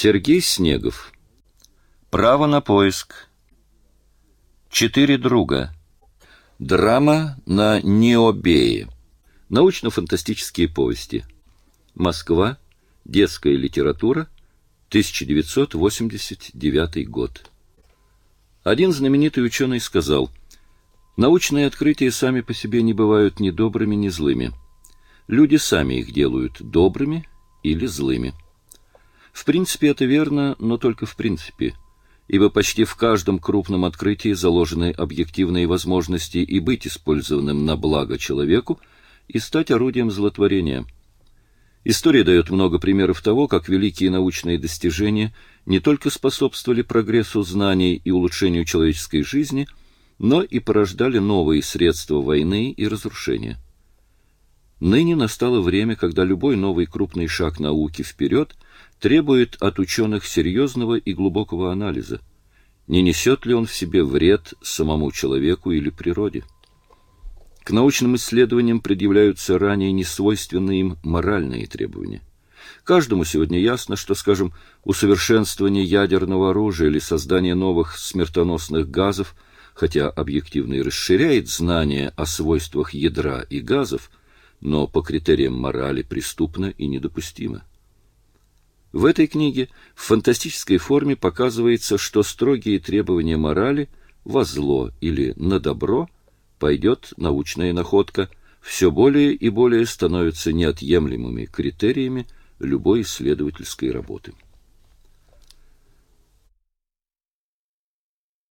Сергей Снегов. Право на поиск. Четыре друга. Драма на Необее. Научно-фантастические повести. Москва. Детская литература. 1989 год. Один знаменитый ученый сказал, «Научные открытия сами по себе не бывают ни добрыми, ни злыми. Люди сами их делают добрыми или злыми». В принципе, это верно, но только в принципе, ибо почти в каждом крупном открытии заложены объективные возможности и быть использованным на благо человеку, и стать орудием злотворения. История дает много примеров того, как великие научные достижения не только способствовали прогрессу знаний и улучшению человеческой жизни, но и порождали новые средства войны и разрушения. Ныне настало время, когда любой новый крупный шаг науки вперед требует от ученых серьезного и глубокого анализа, не несет ли он в себе вред самому человеку или природе. К научным исследованиям предъявляются ранее несвойственные им моральные требования. Каждому сегодня ясно, что, скажем, усовершенствование ядерного оружия или создание новых смертоносных газов, хотя объективно и расширяет знания о свойствах ядра и газов, но по критериям морали преступно и недопустимо. В этой книге в фантастической форме показывается, что строгие требования морали во зло или на добро – пойдет научная находка, все более и более становятся неотъемлемыми критериями любой исследовательской работы.